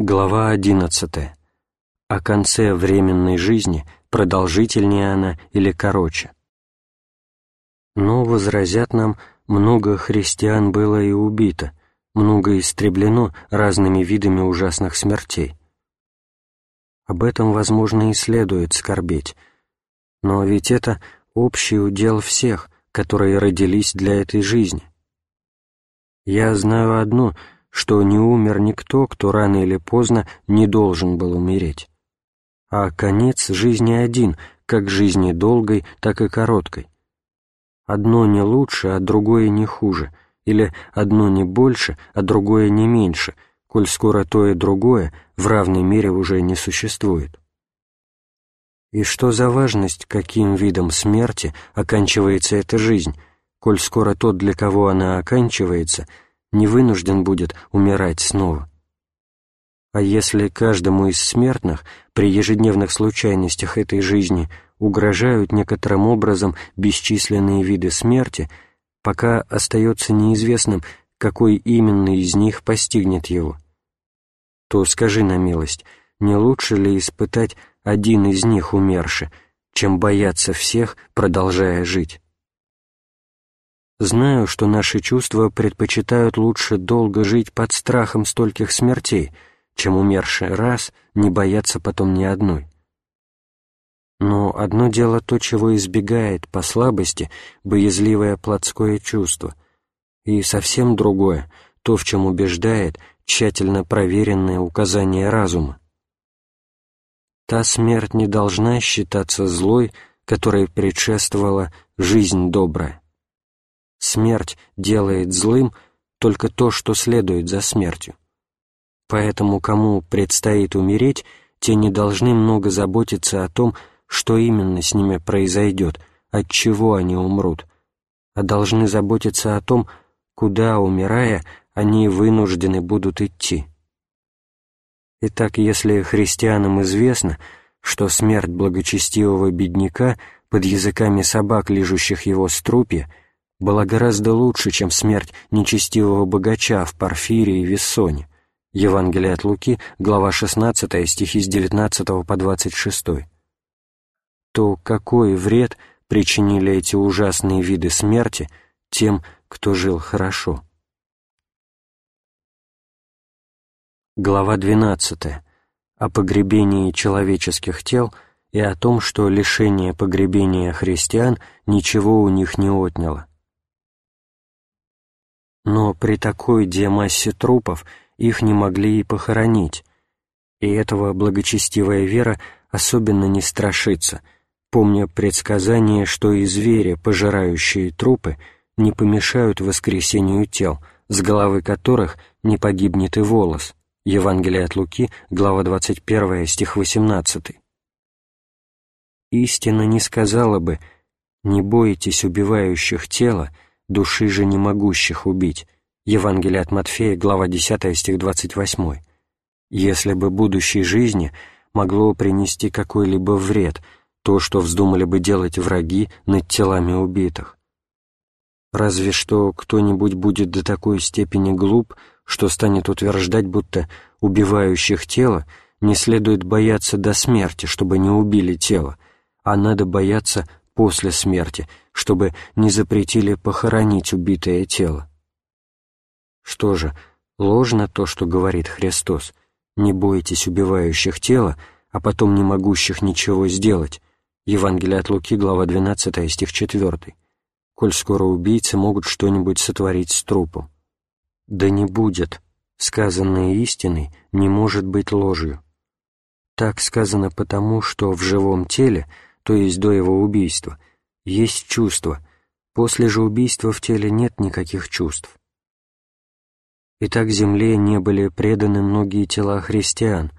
Глава 11. О конце временной жизни, продолжительнее она или короче. Но, возразят нам, много христиан было и убито, много истреблено разными видами ужасных смертей. Об этом, возможно, и следует скорбеть, но ведь это общий удел всех, которые родились для этой жизни. Я знаю одно — что не умер никто, кто рано или поздно не должен был умереть. А конец жизни один, как жизни долгой, так и короткой. Одно не лучше, а другое не хуже, или одно не больше, а другое не меньше, коль скоро то и другое в равной мере уже не существует. И что за важность, каким видом смерти оканчивается эта жизнь, коль скоро тот, для кого она оканчивается — не вынужден будет умирать снова. А если каждому из смертных при ежедневных случайностях этой жизни угрожают некоторым образом бесчисленные виды смерти, пока остается неизвестным, какой именно из них постигнет его, то скажи на милость, не лучше ли испытать один из них умерши, чем бояться всех, продолжая жить? Знаю, что наши чувства предпочитают лучше долго жить под страхом стольких смертей, чем умерший раз не бояться потом ни одной. Но одно дело то, чего избегает по слабости боязливое плотское чувство, и совсем другое — то, в чем убеждает тщательно проверенное указание разума. Та смерть не должна считаться злой, которой предшествовала жизнь добрая. Смерть делает злым только то, что следует за смертью. Поэтому кому предстоит умереть, те не должны много заботиться о том, что именно с ними произойдет, от чего они умрут, а должны заботиться о том, куда, умирая, они вынуждены будут идти. Итак, если христианам известно, что смерть благочестивого бедняка под языками собак, лижущих его струпья, была гораздо лучше, чем смерть нечестивого богача в Порфирии и Виссоне. Евангелие от Луки, глава 16, стихи с 19 по 26. То какой вред причинили эти ужасные виды смерти тем, кто жил хорошо? Глава 12. О погребении человеческих тел и о том, что лишение погребения христиан ничего у них не отняло. Но при такой диамассе трупов их не могли и похоронить, и этого благочестивая вера особенно не страшится, помня предсказание, что и звери, пожирающие трупы, не помешают воскресению тел, с головы которых не погибнет и волос. Евангелие от Луки, глава 21, стих 18. Истина не сказала бы «не бойтесь убивающих тело», души же не могущих убить. Евангелие от Матфея, глава 10, стих 28. Если бы будущей жизни могло принести какой-либо вред, то, что вздумали бы делать враги над телами убитых. Разве что кто-нибудь будет до такой степени глуп, что станет утверждать, будто убивающих тело не следует бояться до смерти, чтобы не убили тело, а надо бояться после смерти, чтобы не запретили похоронить убитое тело. Что же, ложно то, что говорит Христос, «Не бойтесь убивающих тело, а потом не могущих ничего сделать». Евангелие от Луки, глава 12, стих 4. «Коль скоро убийцы могут что-нибудь сотворить с трупом». Да не будет, сказанное истиной не может быть ложью. Так сказано потому, что в живом теле, то есть до его убийства, есть чувство, после же убийства в теле нет никаких чувств. Итак, земле не были преданы многие тела христиан,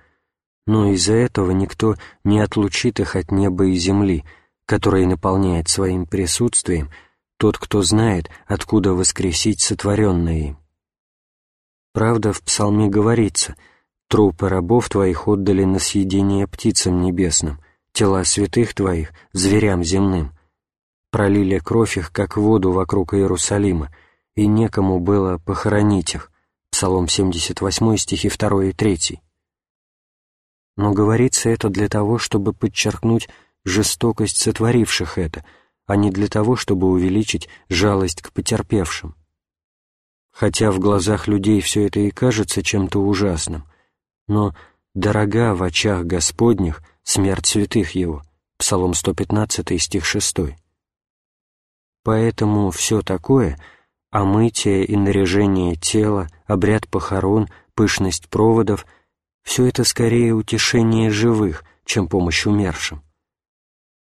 но из-за этого никто не отлучит их от неба и земли, которые наполняет своим присутствием тот, кто знает, откуда воскресить сотворенное им. Правда, в псалме говорится «Трупы рабов твоих отдали на съедение птицам небесным, тела святых твоих — зверям земным, пролили кровь их, как воду вокруг Иерусалима, и некому было похоронить их. Псалом 78, стихи 2 и 3. Но говорится это для того, чтобы подчеркнуть жестокость сотворивших это, а не для того, чтобы увеличить жалость к потерпевшим. Хотя в глазах людей все это и кажется чем-то ужасным, но дорога в очах Господних смерть святых Его, Псалом 115, стих 6. Поэтому все такое — омытие и наряжение тела, обряд похорон, пышность проводов — все это скорее утешение живых, чем помощь умершим.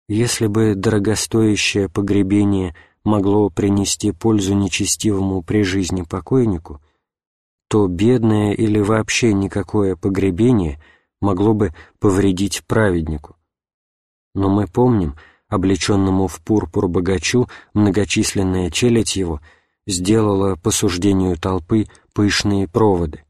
Если бы дорогостоящее погребение могло принести пользу нечестивому при жизни покойнику, то бедное или вообще никакое погребение могло бы повредить праведнику. Но мы помним, облеченному в пурпур богачу, многочисленная челядь его сделала по суждению толпы пышные проводы.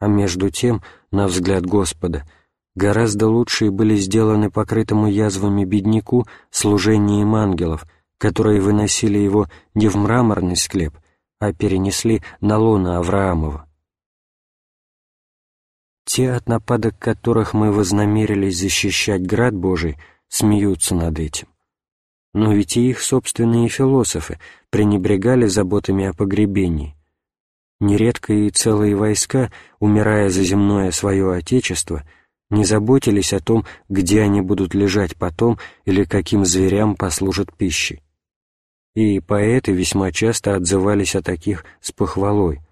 А между тем, на взгляд Господа, гораздо лучшие были сделаны покрытому язвами бедняку служением ангелов, которые выносили его не в мраморный склеп, а перенесли на лона Авраамова. Те, от нападок которых мы вознамерились защищать град Божий, смеются над этим. Но ведь и их собственные философы пренебрегали заботами о погребении. Нередко и целые войска, умирая за земное свое отечество, не заботились о том, где они будут лежать потом или каким зверям послужат пищей. И поэты весьма часто отзывались о таких с похвалой.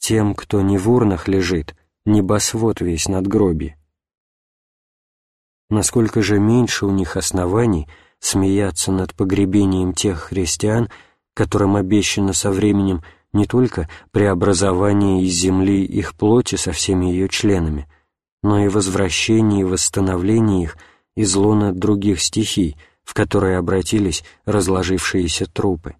«Тем, кто не в урнах лежит, небосвод весь над надгробие». Насколько же меньше у них оснований смеяться над погребением тех христиан, которым обещано со временем не только преобразование из земли их плоти со всеми ее членами, но и возвращение и восстановление их из лона других стихий, в которые обратились разложившиеся трупы.